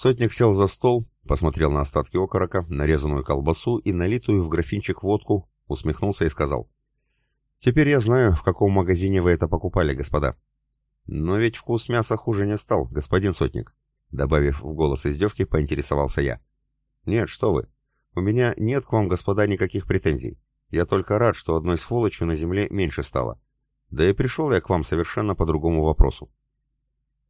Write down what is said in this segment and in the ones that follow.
Сотник сел за стол, посмотрел на остатки окорока, нарезанную колбасу и налитую в графинчик водку, усмехнулся и сказал. «Теперь я знаю, в каком магазине вы это покупали, господа». «Но ведь вкус мяса хуже не стал, господин Сотник», добавив в голос издевки, поинтересовался я. «Нет, что вы. У меня нет к вам, господа, никаких претензий. Я только рад, что одной сволочью на земле меньше стало. Да и пришел я к вам совершенно по другому вопросу.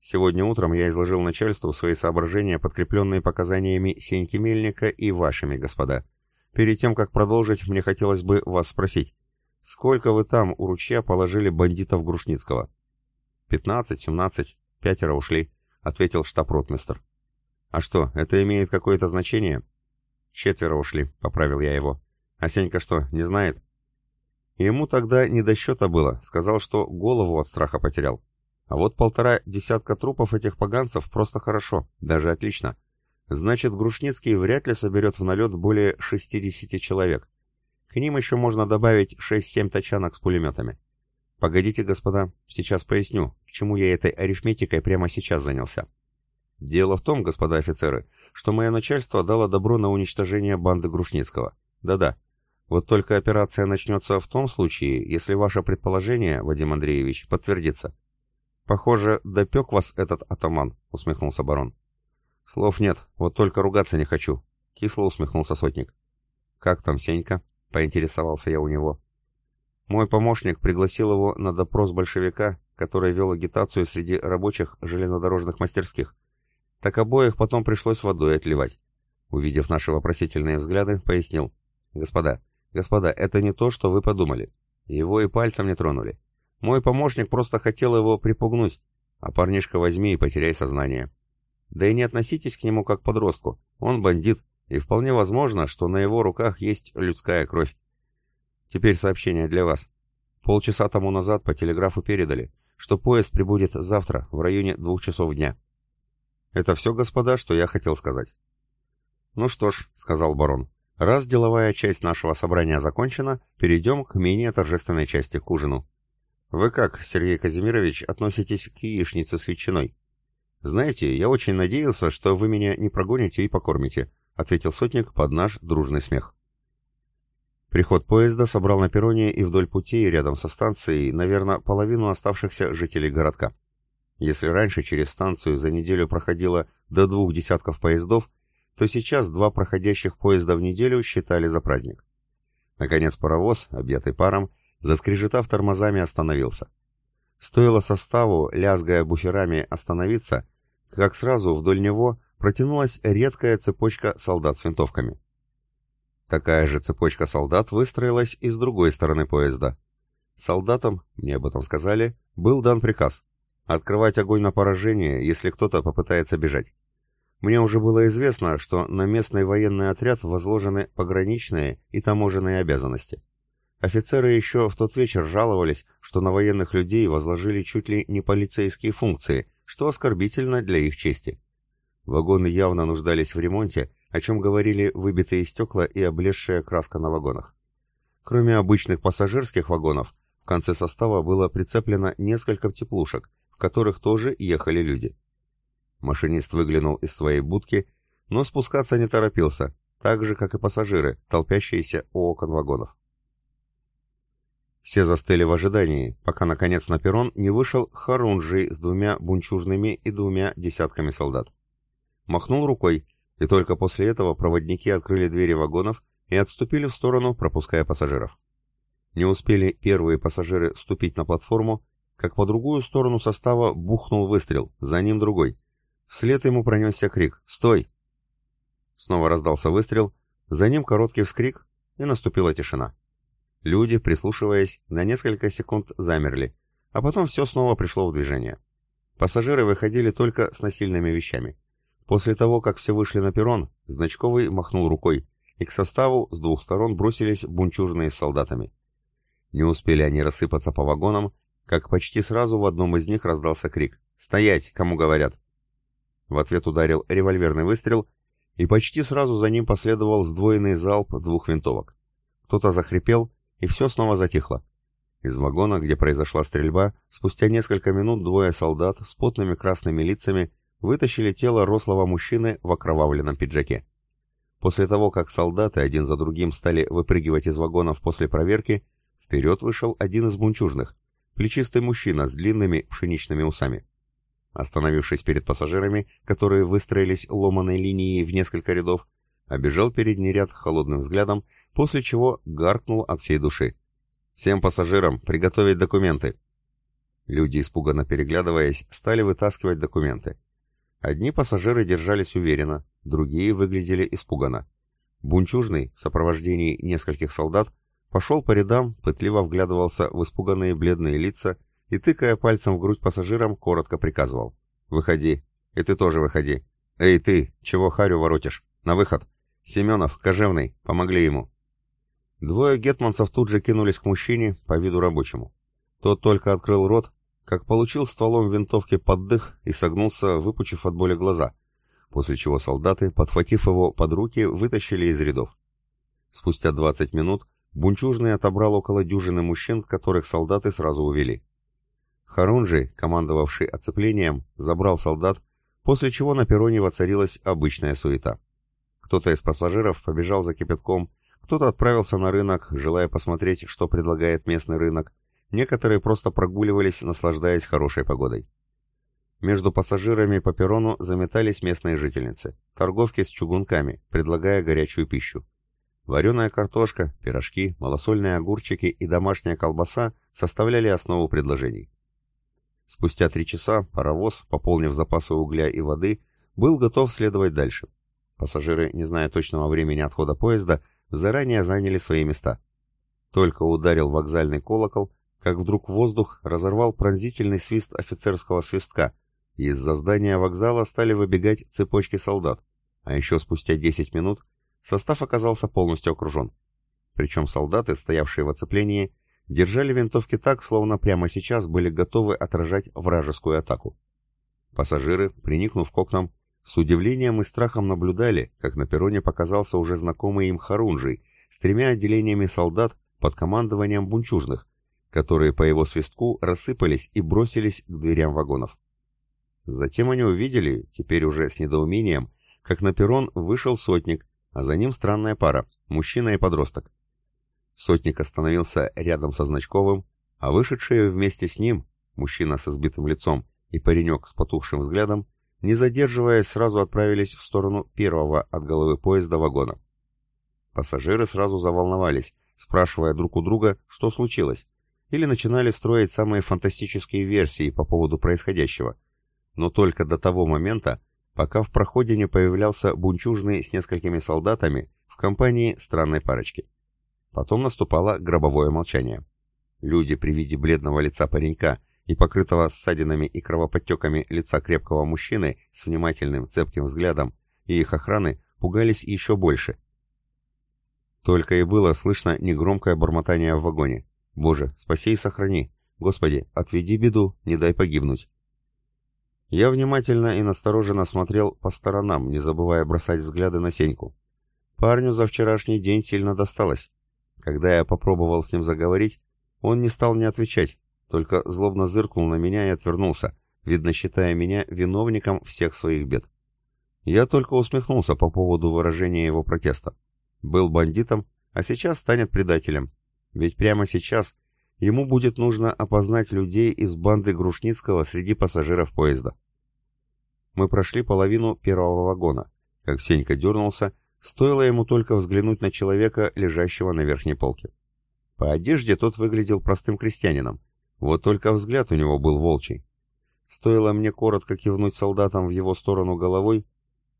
Сегодня утром я изложил начальству свои соображения, подкрепленные показаниями Сеньки Мельника и вашими, господа. Перед тем, как продолжить, мне хотелось бы вас спросить, сколько вы там у ручья положили бандитов Грушницкого? «Пятнадцать, семнадцать, пятеро ушли», — ответил штаб-ротмистр. «А что, это имеет какое-то значение?» «Четверо ушли», — поправил я его. «А Сенька что, не знает?» Ему тогда не до счета было, сказал, что голову от страха потерял. А вот полтора десятка трупов этих поганцев просто хорошо, даже отлично. Значит, Грушницкий вряд ли соберет в налет более 60 человек. К ним еще можно добавить 6-7 тачанок с пулеметами. Погодите, господа, сейчас поясню, к чему я этой арифметикой прямо сейчас занялся. Дело в том, господа офицеры, что мое начальство дало добро на уничтожение банды Грушницкого. Да-да. Вот только операция начнется в том случае, если ваше предположение, Вадим Андреевич, подтвердится. «Похоже, допек вас этот атаман», — усмехнулся барон. «Слов нет, вот только ругаться не хочу», — кисло усмехнулся сотник. «Как там Сенька?» — поинтересовался я у него. Мой помощник пригласил его на допрос большевика, который вел агитацию среди рабочих железнодорожных мастерских. Так обоих потом пришлось водой отливать. Увидев наши вопросительные взгляды, пояснил. «Господа, господа, это не то, что вы подумали. Его и пальцем не тронули. Мой помощник просто хотел его припугнуть, а парнишка возьми и потеряй сознание. Да и не относитесь к нему как к подростку, он бандит, и вполне возможно, что на его руках есть людская кровь. Теперь сообщение для вас. Полчаса тому назад по телеграфу передали, что поезд прибудет завтра в районе двух часов дня. Это все, господа, что я хотел сказать. Ну что ж, сказал барон, раз деловая часть нашего собрания закончена, перейдем к менее торжественной части к ужину. Вы как, Сергей Казимирович, относитесь к яичнице с ветчиной? Знаете, я очень надеялся, что вы меня не прогоните и покормите, ответил сотник под наш дружный смех. Приход поезда собрал на перроне и вдоль пути рядом со станцией, наверное, половину оставшихся жителей городка. Если раньше через станцию за неделю проходило до двух десятков поездов, то сейчас два проходящих поезда в неделю считали за праздник. Наконец паровоз, объятый паром, заскрежетав тормозами, остановился. Стоило составу, лязгая буферами, остановиться, как сразу вдоль него протянулась редкая цепочка солдат с винтовками. Такая же цепочка солдат выстроилась и с другой стороны поезда. Солдатам, мне об этом сказали, был дан приказ открывать огонь на поражение, если кто-то попытается бежать. Мне уже было известно, что на местный военный отряд возложены пограничные и таможенные обязанности. Офицеры еще в тот вечер жаловались, что на военных людей возложили чуть ли не полицейские функции, что оскорбительно для их чести. Вагоны явно нуждались в ремонте, о чем говорили выбитые стекла и облезшая краска на вагонах. Кроме обычных пассажирских вагонов, в конце состава было прицеплено несколько теплушек, в которых тоже ехали люди. Машинист выглянул из своей будки, но спускаться не торопился, так же, как и пассажиры, толпящиеся у окон вагонов. Все застыли в ожидании, пока наконец на перрон не вышел Харунжий с двумя бунчужными и двумя десятками солдат. Махнул рукой, и только после этого проводники открыли двери вагонов и отступили в сторону, пропуская пассажиров. Не успели первые пассажиры ступить на платформу, как по другую сторону состава бухнул выстрел, за ним другой. Вслед ему пронесся крик «Стой!». Снова раздался выстрел, за ним короткий вскрик, и наступила тишина. Люди, прислушиваясь, на несколько секунд замерли, а потом все снова пришло в движение. Пассажиры выходили только с насильными вещами. После того, как все вышли на перрон, Значковый махнул рукой, и к составу с двух сторон бросились бунчужные с солдатами. Не успели они рассыпаться по вагонам, как почти сразу в одном из них раздался крик «Стоять! Кому говорят!». В ответ ударил револьверный выстрел, и почти сразу за ним последовал сдвоенный залп двух винтовок. Кто-то захрипел, и все снова затихло. Из вагона, где произошла стрельба, спустя несколько минут двое солдат с потными красными лицами вытащили тело рослого мужчины в окровавленном пиджаке. После того, как солдаты один за другим стали выпрыгивать из вагонов после проверки, вперед вышел один из бунчужных, плечистый мужчина с длинными пшеничными усами. Остановившись перед пассажирами, которые выстроились ломаной линией в несколько рядов, обежал передний ряд холодным взглядом, после чего гаркнул от всей души. «Всем пассажирам приготовить документы!» Люди, испуганно переглядываясь, стали вытаскивать документы. Одни пассажиры держались уверенно, другие выглядели испуганно. Бунчужный, в сопровождении нескольких солдат, пошел по рядам, пытливо вглядывался в испуганные бледные лица и, тыкая пальцем в грудь пассажирам, коротко приказывал. «Выходи! И ты тоже выходи! Эй, ты, чего харю воротишь? На выход! Семенов, Кожевный, помогли ему!» Двое гетманцев тут же кинулись к мужчине, по виду рабочему. Тот только открыл рот, как получил стволом винтовки под дых и согнулся, выпучив от боли глаза, после чего солдаты, подхватив его под руки, вытащили из рядов. Спустя 20 минут Бунчужный отобрал около дюжины мужчин, которых солдаты сразу увели. Харунжи, командовавший оцеплением, забрал солдат, после чего на перроне воцарилась обычная суета. Кто-то из пассажиров побежал за кипятком, кто-то отправился на рынок, желая посмотреть, что предлагает местный рынок, Некоторые просто прогуливались, наслаждаясь хорошей погодой. Между пассажирами по перрону заметались местные жительницы, торговки с чугунками, предлагая горячую пищу. Вареная картошка, пирожки, малосольные огурчики и домашняя колбаса составляли основу предложений. Спустя три часа паровоз, пополнив запасы угля и воды, был готов следовать дальше. Пассажиры, не зная точного времени отхода поезда, заранее заняли свои места. Только ударил вокзальный колокол, как вдруг воздух разорвал пронзительный свист офицерского свистка, и из-за здания вокзала стали выбегать цепочки солдат, а еще спустя 10 минут состав оказался полностью окружен. Причем солдаты, стоявшие в оцеплении, держали винтовки так, словно прямо сейчас были готовы отражать вражескую атаку. Пассажиры, приникнув к окнам, с удивлением и страхом наблюдали, как на перроне показался уже знакомый им Харунжий с тремя отделениями солдат под командованием бунчужных, которые по его свистку рассыпались и бросились к дверям вагонов. Затем они увидели, теперь уже с недоумением, как на перрон вышел сотник, а за ним странная пара, мужчина и подросток. Сотник остановился рядом со Значковым, а вышедшие вместе с ним, мужчина со сбитым лицом и паренек с потухшим взглядом, не задерживаясь, сразу отправились в сторону первого от головы поезда вагона. Пассажиры сразу заволновались, спрашивая друг у друга, что случилось, или начинали строить самые фантастические версии по поводу происходящего, но только до того момента, пока в проходе не появлялся бунчужный с несколькими солдатами в компании странной парочки. Потом наступало гробовое молчание. Люди при виде бледного лица паренька и покрытого ссадинами и кровоподтеками лица крепкого мужчины с внимательным цепким взглядом и их охраны пугались еще больше. Только и было слышно негромкое бормотание в вагоне. Боже, спаси и сохрани. Господи, отведи беду, не дай погибнуть. Я внимательно и настороженно смотрел по сторонам, не забывая бросать взгляды на Сеньку. Парню за вчерашний день сильно досталось. Когда я попробовал с ним заговорить, он не стал мне отвечать, только злобно зыркнул на меня и отвернулся, видно считая меня виновником всех своих бед. Я только усмехнулся по поводу выражения его протеста. Был бандитом, а сейчас станет предателем. Ведь прямо сейчас ему будет нужно опознать людей из банды Грушницкого среди пассажиров поезда. Мы прошли половину первого вагона. Как Сенька дернулся, стоило ему только взглянуть на человека, лежащего на верхней полке. По одежде тот выглядел простым крестьянином, вот только взгляд у него был волчий. Стоило мне коротко кивнуть солдатам в его сторону головой,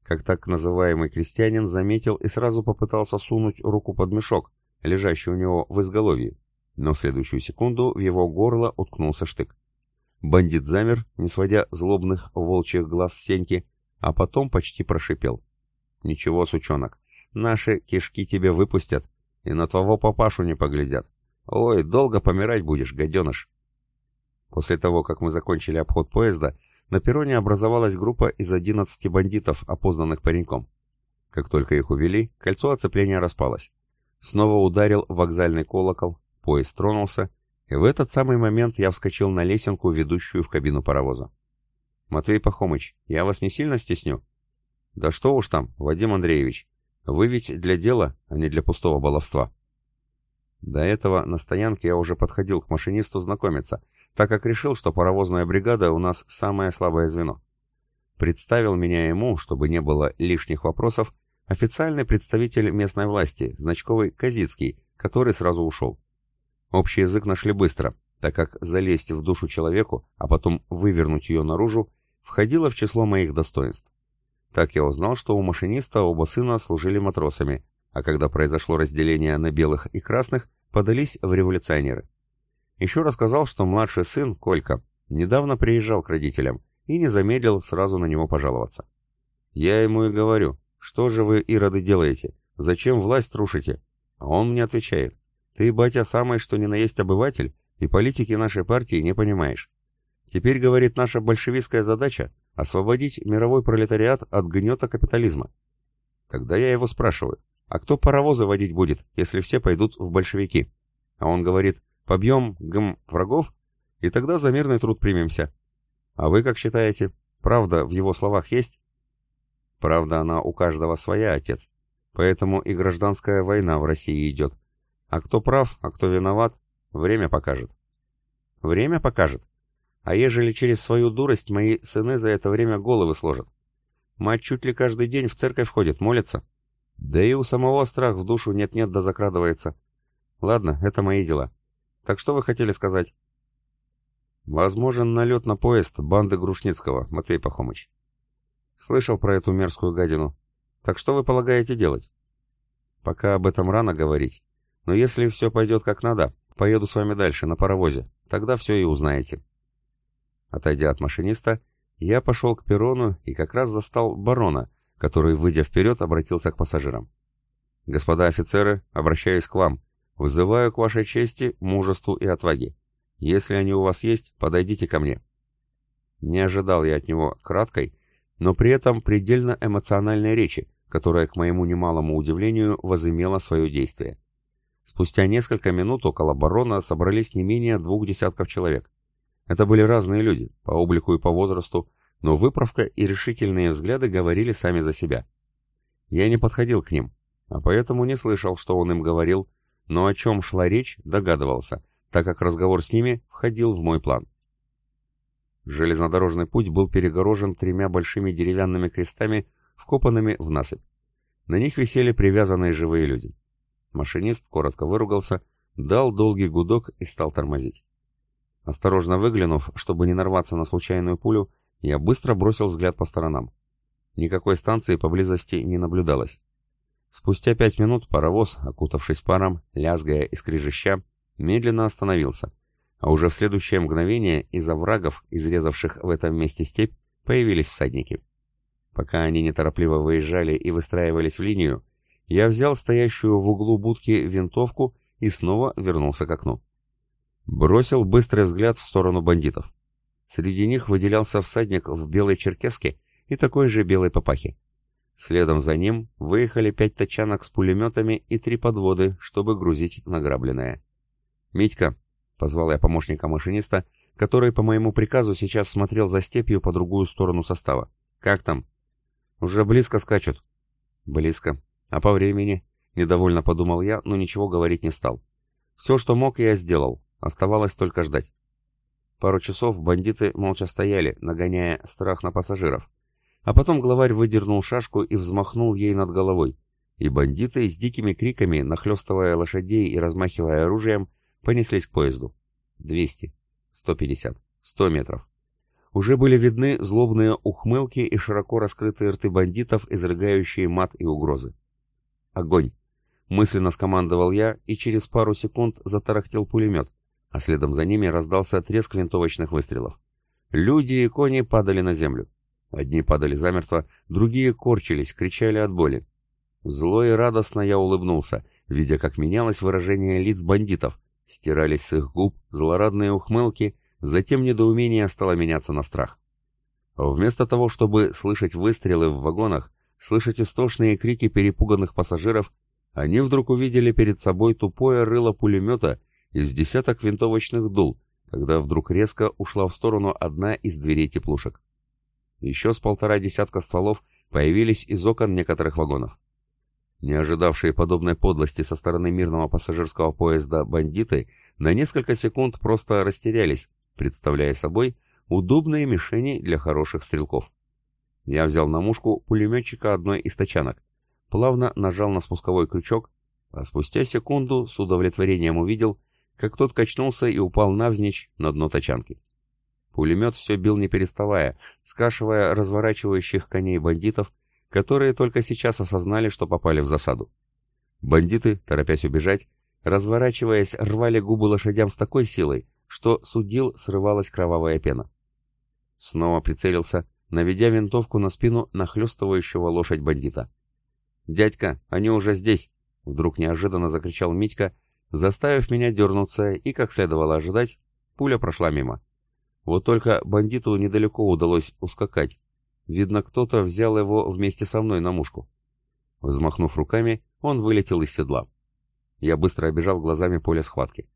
как так называемый крестьянин заметил и сразу попытался сунуть руку под мешок, лежащий у него в изголовье, но в следующую секунду в его горло уткнулся штык. Бандит замер, не сводя злобных волчьих глаз с Сеньки, а потом почти прошипел. «Ничего, сучонок, наши кишки тебе выпустят, и на твоего папашу не поглядят. Ой, долго помирать будешь, гаденыш!» После того, как мы закончили обход поезда, на перроне образовалась группа из 11 бандитов, опознанных пареньком. Как только их увели, кольцо оцепления распалось. Снова ударил вокзальный колокол, поезд тронулся, и в этот самый момент я вскочил на лесенку, ведущую в кабину паровоза. Матвей Пахомыч, я вас не сильно стесню?» «Да что уж там, Вадим Андреевич, вы ведь для дела, а не для пустого баловства». До этого на стоянке я уже подходил к машинисту знакомиться, так как решил, что паровозная бригада у нас самое слабое звено. Представил меня ему, чтобы не было лишних вопросов, официальный представитель местной власти, значковый Казицкий, который сразу ушел. Общий язык нашли быстро, так как залезть в душу человеку, а потом вывернуть ее наружу, входило в число моих достоинств. Так я узнал, что у машиниста оба сына служили матросами, а когда произошло разделение на белых и красных, подались в революционеры. Еще рассказал, что младший сын, Колька, недавно приезжал к родителям и не замедлил сразу на него пожаловаться. Я ему и говорю, что же вы, ироды, делаете? Зачем власть рушите? А он мне отвечает, ты, батя, самый что ни на есть обыватель, и политики нашей партии не понимаешь. Теперь, говорит, наша большевистская задача — освободить мировой пролетариат от гнета капитализма. Тогда я его спрашиваю, а кто паровозы водить будет, если все пойдут в большевики? А он говорит, побьем, гм, врагов, и тогда за мирный труд примемся. А вы как считаете, правда в его словах есть? Правда, она у каждого своя, отец. Поэтому и гражданская война в России идет. А кто прав, а кто виноват, время покажет. Время покажет. А ежели через свою дурость мои сыны за это время головы сложат? Мать чуть ли каждый день в церковь ходит, молится. Да и у самого страх в душу нет-нет да закрадывается. Ладно, это мои дела. Так что вы хотели сказать? Возможен налет на поезд банды Грушницкого, Матвей Пахомыч. Слышал про эту мерзкую гадину. Так что вы полагаете делать? Пока об этом рано говорить. Но если все пойдет как надо, поеду с вами дальше, на паровозе. Тогда все и узнаете. Отойдя от машиниста, я пошел к перрону и как раз застал барона, который, выйдя вперед, обратился к пассажирам. «Господа офицеры, обращаюсь к вам. Вызываю к вашей чести, мужеству и отваге. Если они у вас есть, подойдите ко мне». Не ожидал я от него краткой, но при этом предельно эмоциональной речи, которая, к моему немалому удивлению, возымела свое действие. Спустя несколько минут около барона собрались не менее двух десятков человек. Это были разные люди, по облику и по возрасту, но выправка и решительные взгляды говорили сами за себя. Я не подходил к ним, а поэтому не слышал, что он им говорил, но о чем шла речь, догадывался, так как разговор с ними входил в мой план. Железнодорожный путь был перегорожен тремя большими деревянными крестами, вкопанными в насыпь. На них висели привязанные живые люди. Машинист коротко выругался, дал долгий гудок и стал тормозить. Осторожно выглянув, чтобы не нарваться на случайную пулю, я быстро бросил взгляд по сторонам. Никакой станции поблизости не наблюдалось. Спустя пять минут паровоз, окутавшись паром, лязгая и скрежеща, медленно остановился, а уже в следующее мгновение из оврагов, изрезавших в этом месте степь, появились всадники. Пока они неторопливо выезжали и выстраивались в линию, я взял стоящую в углу будки винтовку и снова вернулся к окну. Бросил быстрый взгляд в сторону бандитов. Среди них выделялся всадник в белой черкеске и такой же белой папахе. Следом за ним выехали пять тачанок с пулеметами и три подводы, чтобы грузить награбленное. «Митька», — позвал я помощника машиниста, который по моему приказу сейчас смотрел за степью по другую сторону состава. «Как там?» «Уже близко скачут». «Близко. А по времени?» — недовольно подумал я, но ничего говорить не стал. «Все, что мог, я сделал. Оставалось только ждать». Пару часов бандиты молча стояли, нагоняя страх на пассажиров. А потом главарь выдернул шашку и взмахнул ей над головой. И бандиты с дикими криками, нахлестывая лошадей и размахивая оружием, понеслись к поезду. 200, 150, 100 метров. Уже были видны злобные ухмылки и широко раскрытые рты бандитов, изрыгающие мат и угрозы. «Огонь!» Мысленно скомандовал я, и через пару секунд затарахтел пулемет, а следом за ними раздался треск винтовочных выстрелов. Люди и кони падали на землю. Одни падали замертво, другие корчились, кричали от боли. Зло и радостно я улыбнулся, видя, как менялось выражение лиц бандитов. Стирались с их губ злорадные ухмылки, затем недоумение стало меняться на страх. Вместо того, чтобы слышать выстрелы в вагонах, слышать истошные крики перепуганных пассажиров, они вдруг увидели перед собой тупое рыло пулемета из десяток винтовочных дул, когда вдруг резко ушла в сторону одна из дверей теплушек. Еще с полтора десятка стволов появились из окон некоторых вагонов. Не ожидавшие подобной подлости со стороны мирного пассажирского поезда бандиты на несколько секунд просто растерялись, представляя собой удобные мишени для хороших стрелков. Я взял на мушку пулеметчика одной из тачанок, плавно нажал на спусковой крючок, а спустя секунду с удовлетворением увидел, как тот качнулся и упал навзничь на дно тачанки. Пулемет все бил не переставая, скашивая разворачивающих коней бандитов, которые только сейчас осознали, что попали в засаду. Бандиты, торопясь убежать, разворачиваясь, рвали губы лошадям с такой силой, что судил срывалась кровавая пена. Снова прицелился, наведя винтовку на спину нахлестывающего лошадь бандита. «Дядька, они уже здесь!» — вдруг неожиданно закричал Митька, заставив меня дернуться, и, как следовало ожидать, пуля прошла мимо. Вот только бандиту недалеко удалось ускакать. Видно, кто-то взял его вместе со мной на мушку. Взмахнув руками, он вылетел из седла. Я быстро обежал глазами поле схватки.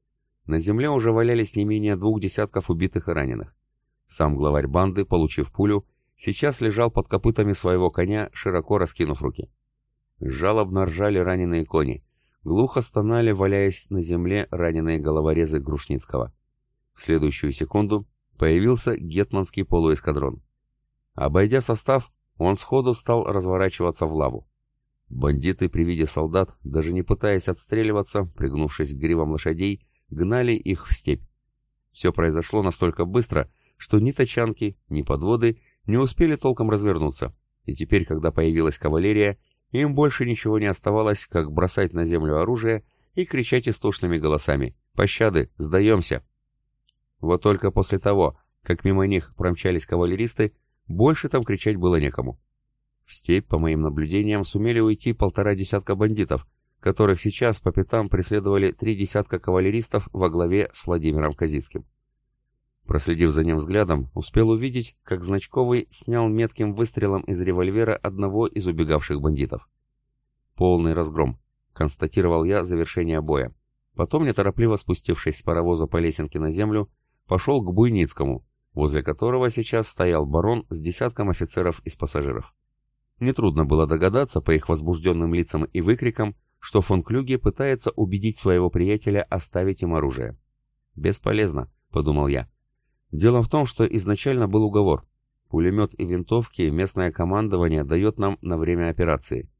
На земле уже валялись не менее двух десятков убитых и раненых. Сам главарь банды, получив пулю, сейчас лежал под копытами своего коня, широко раскинув руки. Жалобно ржали раненые кони. Глухо стонали, валяясь на земле, раненые головорезы Грушницкого. В следующую секунду появился гетманский полуэскадрон. Обойдя состав, он сходу стал разворачиваться в лаву. Бандиты при виде солдат, даже не пытаясь отстреливаться, пригнувшись к гривам лошадей, гнали их в степь. Все произошло настолько быстро, что ни тачанки, ни подводы не успели толком развернуться, и теперь, когда появилась кавалерия, им больше ничего не оставалось, как бросать на землю оружие и кричать истошными голосами «Пощады! Сдаемся!». Вот только после того, как мимо них промчались кавалеристы, больше там кричать было некому. В степь, по моим наблюдениям, сумели уйти полтора десятка бандитов, которых сейчас по пятам преследовали три десятка кавалеристов во главе с Владимиром Казицким. Проследив за ним взглядом, успел увидеть, как Значковый снял метким выстрелом из револьвера одного из убегавших бандитов. «Полный разгром», — констатировал я завершение боя. Потом, неторопливо спустившись с паровоза по лесенке на землю, пошел к Буйницкому, возле которого сейчас стоял барон с десятком офицеров из пассажиров. Нетрудно было догадаться по их возбужденным лицам и выкрикам, что фон Клюге пытается убедить своего приятеля оставить им оружие. «Бесполезно», — подумал я. Дело в том, что изначально был уговор. Пулемет и винтовки местное командование дает нам на время операции.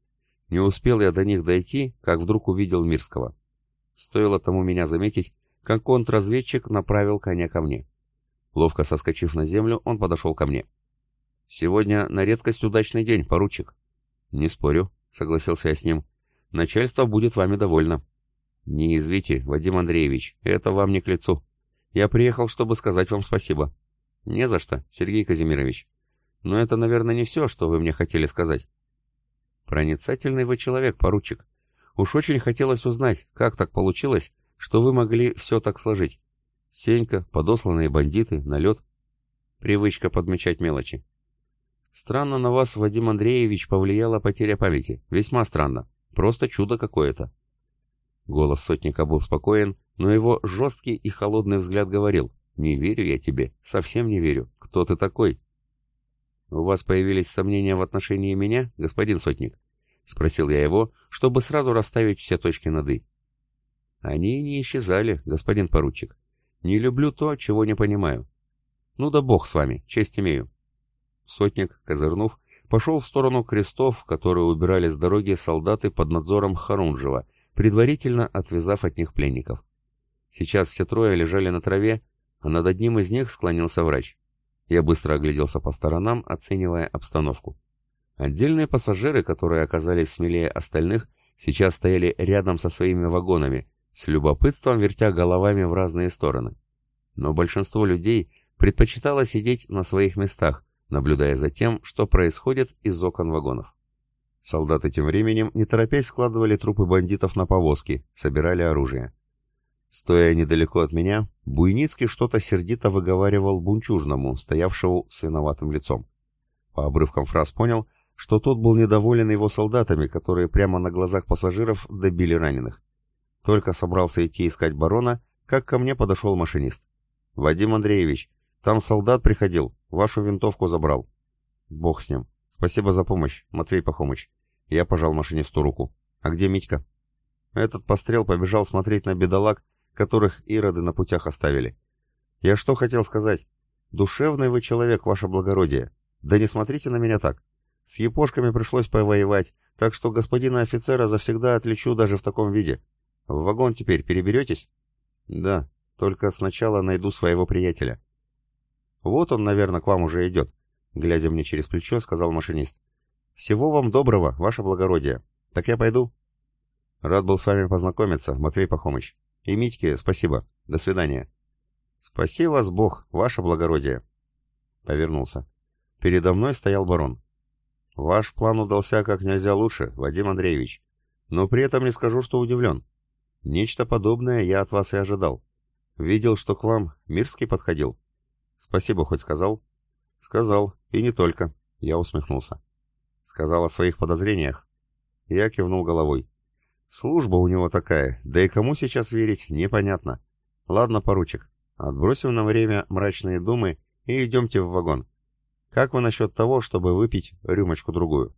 Не успел я до них дойти, как вдруг увидел Мирского. Стоило тому меня заметить, как контрразведчик направил коня ко мне. Ловко соскочив на землю, он подошел ко мне. «Сегодня на редкость удачный день, поручик». «Не спорю», — согласился я с ним. «Начальство будет вами довольно». «Не извите, Вадим Андреевич, это вам не к лицу. Я приехал, чтобы сказать вам спасибо». «Не за что, Сергей Казимирович. Но это, наверное, не все, что вы мне хотели сказать». «Проницательный вы человек, поручик. Уж очень хотелось узнать, как так получилось, что вы могли все так сложить. Сенька, подосланные бандиты, налет. Привычка подмечать мелочи. Странно на вас, Вадим Андреевич, повлияла потеря памяти. Весьма странно. Просто чудо какое-то. Голос сотника был спокоен, но его жесткий и холодный взгляд говорил. «Не верю я тебе, совсем не верю. Кто ты такой?» «У вас появились сомнения в отношении меня, господин сотник?» — спросил я его, чтобы сразу расставить все точки над «и». Они не исчезали, господин поручик. Не люблю то, чего не понимаю. Ну да бог с вами, честь имею. Сотник, козырнув, пошел в сторону крестов, которые убирали с дороги солдаты под надзором Харунжева, предварительно отвязав от них пленников. Сейчас все трое лежали на траве, а над одним из них склонился врач. Я быстро огляделся по сторонам, оценивая обстановку. Отдельные пассажиры, которые оказались смелее остальных, сейчас стояли рядом со своими вагонами, с любопытством вертя головами в разные стороны. Но большинство людей предпочитало сидеть на своих местах, наблюдая за тем, что происходит из окон вагонов. Солдаты тем временем, не торопясь, складывали трупы бандитов на повозки, собирали оружие. Стоя недалеко от меня, Буйницкий что-то сердито выговаривал бунчужному, стоявшему с виноватым лицом. По обрывкам фраз понял, что тот был недоволен его солдатами, которые прямо на глазах пассажиров добили раненых. Только собрался идти искать барона, как ко мне подошел машинист. «Вадим Андреевич, там солдат приходил, вашу винтовку забрал». Бог с ним. Спасибо за помощь, Матвей Пахомыч. Я пожал машинисту руку. А где Митька? Этот пострел побежал смотреть на бедолаг, которых ироды на путях оставили. Я что хотел сказать? Душевный вы человек, ваше благородие. Да не смотрите на меня так. С епошками пришлось повоевать, так что господина офицера завсегда отличу даже в таком виде. В вагон теперь переберетесь? Да, только сначала найду своего приятеля. Вот он, наверное, к вам уже идет. Глядя мне через плечо, сказал машинист. Всего вам доброго, ваше благородие. Так я пойду? Рад был с вами познакомиться, Матвей Пахомыч. И Митьке спасибо. До свидания. Спаси вас Бог, ваше благородие. Повернулся. Передо мной стоял барон. Ваш план удался как нельзя лучше, Вадим Андреевич. Но при этом не скажу, что удивлен. Нечто подобное я от вас и ожидал. Видел, что к вам Мирский подходил. Спасибо хоть сказал? Сказал, и не только. Я усмехнулся. Сказал о своих подозрениях. Я кивнул головой. Служба у него такая, да и кому сейчас верить, непонятно. Ладно, поручик, отбросим на время мрачные думы и идемте в вагон. Как вы насчет того, чтобы выпить рюмочку-другую?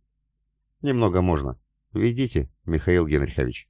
Немного можно. Ведите, Михаил Генрихович.